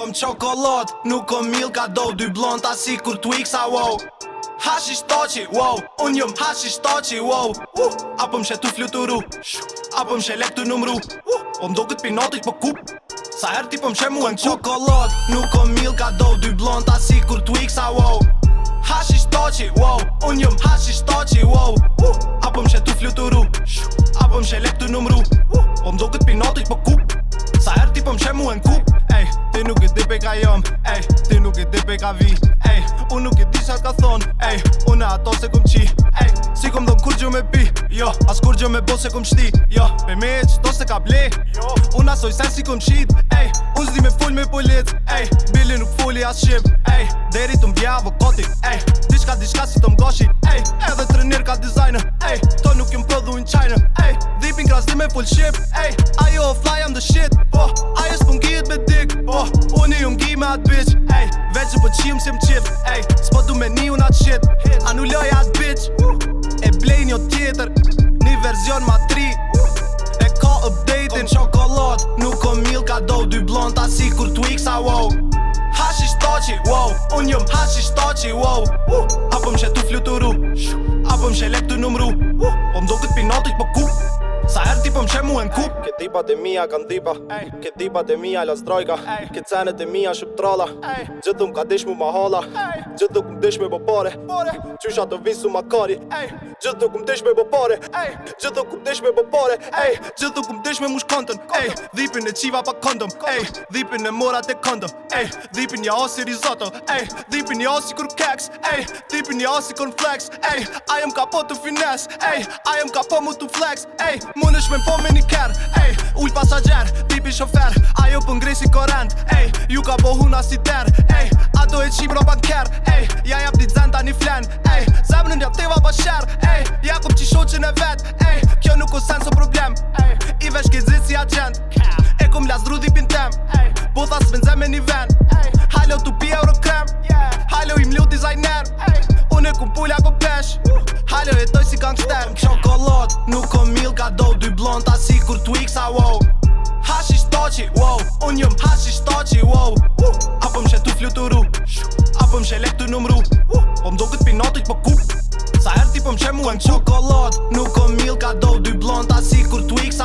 kom qokolot Nuk kom mil ka do dy blonta si kur Twix a wow Hashi shtoqi, wow, unë jëm hashi shtoqi, wow uh, Apo më shetu fluturu, apo më shelek të numru uh, Po më do këtë pinotit për po kup, sa her ti për po më shemu e në qokolot Nuk kom mil ka do dy blonta si kur Twix a wow Hashi shtoqi, wow, unë jëm hashi shtoqi, wow uh, Apo më shetu fluturu, apo më shelek të numru uh, Po më do këtë pinotit për po kup, sa her ti për më shemu e në kup Ti nuk e di pe ka jom, ej Ti nuk e di pe ka vi, ej Unë nuk e di qa ka thon, ej Unë ato se kum qi, ej Si kum dhëm kur gjo me pi, jo As kur gjo me bo se kum shti, jo Pe me e qëto se ka ble, jo Unë asoj sen si kum qit, ej Unë zdi me full me pulit, po ej Billi nuk fulli as shqip, ej Deri të mbja koti, ej Dishka dishka si të mgoshi, ej Edhe trenir ka designer, ej To nuk jim prodhu in China, ej Dhipin krasdi me full shqip, ej po qim si m'qip Ej, s'po du me ni unat shit Anulloj atë bitch E blej një jo tjetër Një verzion ma tri E ka update-in Chocolat Nuk o mil ka do Dy blond ta si kur po t'u iksa wow Hash wow Unë jëm hash ish wow Apo m'she tu fluturu Apo m'she lep t'u numru Po m'do këtë pinotit po ku tipëm që mu e në kup Këtë dipat e mija kanë dipa Këtë dipat e mija la drojka Këtë cenet e mija shëp trala Gjëtë më ka dish mu ma hala Gjëtë këm dish me bë pare Qysha të visu ma kari Gjëtë këm dish me bë pare Gjëtë këm dish me bë pare Gjëtë këm dish me mush kontën Dhipin e qiva pa kondëm Dhipin e morat e kondëm Dhipin ja osi risotto Dhipin ja osi kur keks Dhipin ja osi kur flex I am kapo të finesse I am kapo mu të flex Më nëshme Shkojnë po me një kërë Ej, ullë pasajer, pipi shofer Ajo për ngrej si korend Ej, ju ka bohu në si ter Ej, ato e qi bro banker Ej, ja jap di dzen ta një flen Ej, zemrën jap teva pa shër Ej, ja kom qi shoqin e vet Ej, kjo nuk o sen so problem Ej, i vesh ke zi si agent E kom las rudi pin tem Ej, po tha s'vendze me një ven Ej, halo tu pi euro ta si kur tu iksa wow Hashi shtoqi wow Unë jëm hashi shtoqi wow uh, Apo mshet tu fluturu Apo mshet lek tu numru uh, Po mdo kët pinotit po kup Sa erti po mshet mu em qokolot Nuk o mil ka do dy blon ta si kur tu iksa